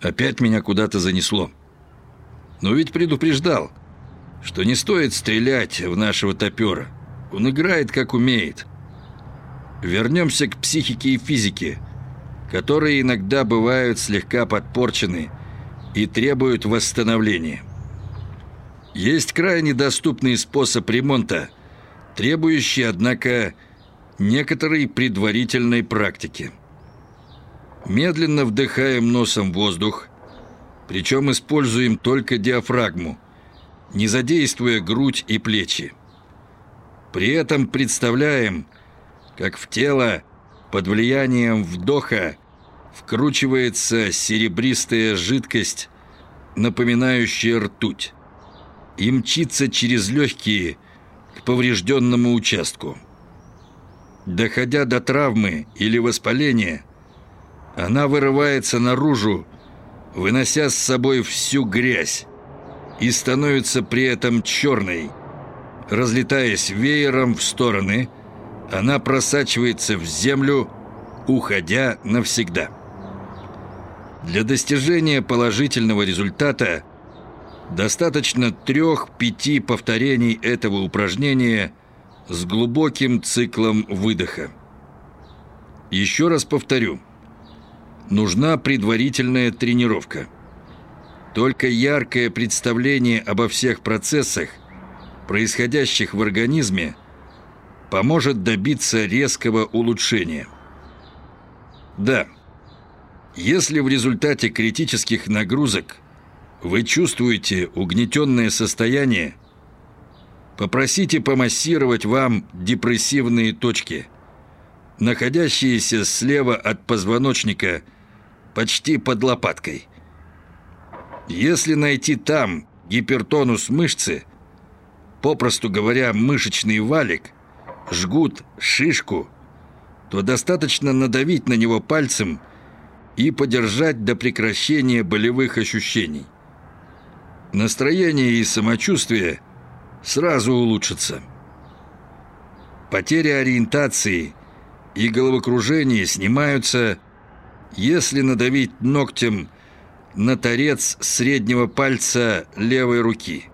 Опять меня куда-то занесло. Но ведь предупреждал, что не стоит стрелять в нашего топера. Он играет, как умеет. Вернемся к психике и физике, которые иногда бывают слегка подпорчены и требуют восстановления. Есть крайне доступный способ ремонта, требующий, однако, некоторой предварительной практики. Медленно вдыхаем носом воздух, причем используем только диафрагму, не задействуя грудь и плечи. При этом представляем, как в тело под влиянием вдоха вкручивается серебристая жидкость, напоминающая ртуть, и мчится через легкие к поврежденному участку. Доходя до травмы или воспаления, она вырывается наружу, вынося с собой всю грязь, и становится при этом черной. Разлетаясь веером в стороны, она просачивается в землю, уходя навсегда. Для достижения положительного результата достаточно трех-пяти повторений этого упражнения с глубоким циклом выдоха. Еще раз повторю. Нужна предварительная тренировка. Только яркое представление обо всех процессах, происходящих в организме, поможет добиться резкого улучшения. Да, если в результате критических нагрузок вы чувствуете угнетенное состояние, Попросите помассировать вам депрессивные точки, находящиеся слева от позвоночника, почти под лопаткой. Если найти там гипертонус мышцы, попросту говоря, мышечный валик, жгут, шишку, то достаточно надавить на него пальцем и подержать до прекращения болевых ощущений. Настроение и самочувствие – сразу улучшится. Потеря ориентации и головокружение снимаются, если надавить ногтем на торец среднего пальца левой руки.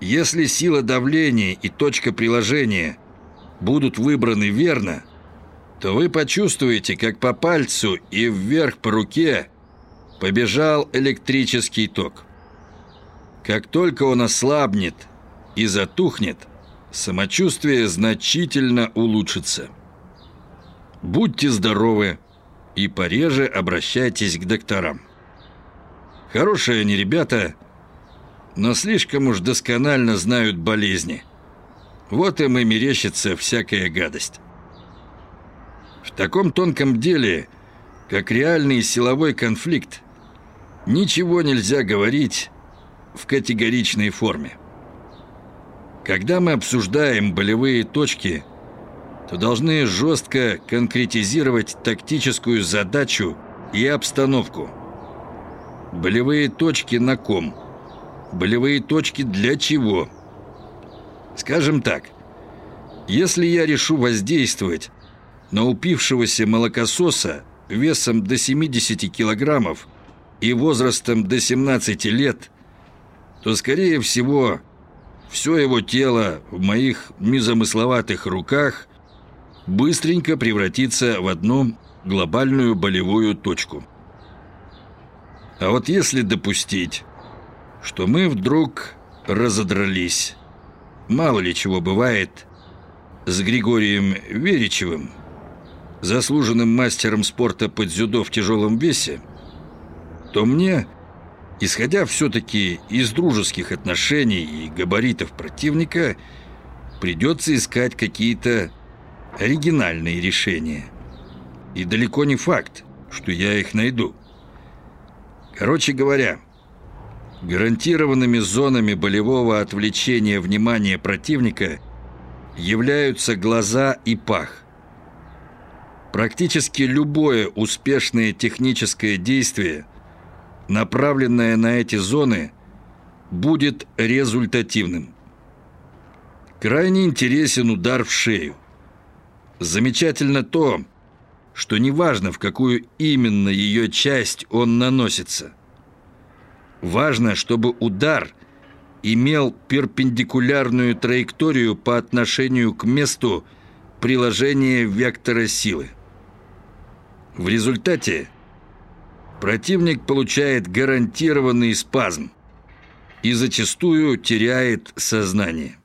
Если сила давления и точка приложения будут выбраны верно, то вы почувствуете, как по пальцу и вверх по руке побежал электрический ток. Как только он ослабнет и затухнет, самочувствие значительно улучшится. Будьте здоровы и пореже обращайтесь к докторам. Хорошие они ребята, но слишком уж досконально знают болезни. Вот им и мерещится всякая гадость. В таком тонком деле, как реальный силовой конфликт, ничего нельзя говорить в категоричной форме. Когда мы обсуждаем болевые точки, то должны жестко конкретизировать тактическую задачу и обстановку. Болевые точки на ком? Болевые точки для чего? Скажем так, если я решу воздействовать на упившегося молокососа весом до 70 килограммов и возрастом до 17 лет, то, скорее всего, все его тело в моих незамысловатых руках быстренько превратится в одну глобальную болевую точку. А вот если допустить, что мы вдруг разодрались, мало ли чего бывает с Григорием Веричевым, заслуженным мастером спорта под дзюдо в тяжелом весе, то мне Исходя все-таки из дружеских отношений и габаритов противника, придется искать какие-то оригинальные решения. И далеко не факт, что я их найду. Короче говоря, гарантированными зонами болевого отвлечения внимания противника являются глаза и пах. Практически любое успешное техническое действие – направленное на эти зоны, будет результативным. Крайне интересен удар в шею. Замечательно то, что неважно, в какую именно ее часть он наносится. Важно, чтобы удар имел перпендикулярную траекторию по отношению к месту приложения вектора силы. В результате противник получает гарантированный спазм и зачастую теряет сознание.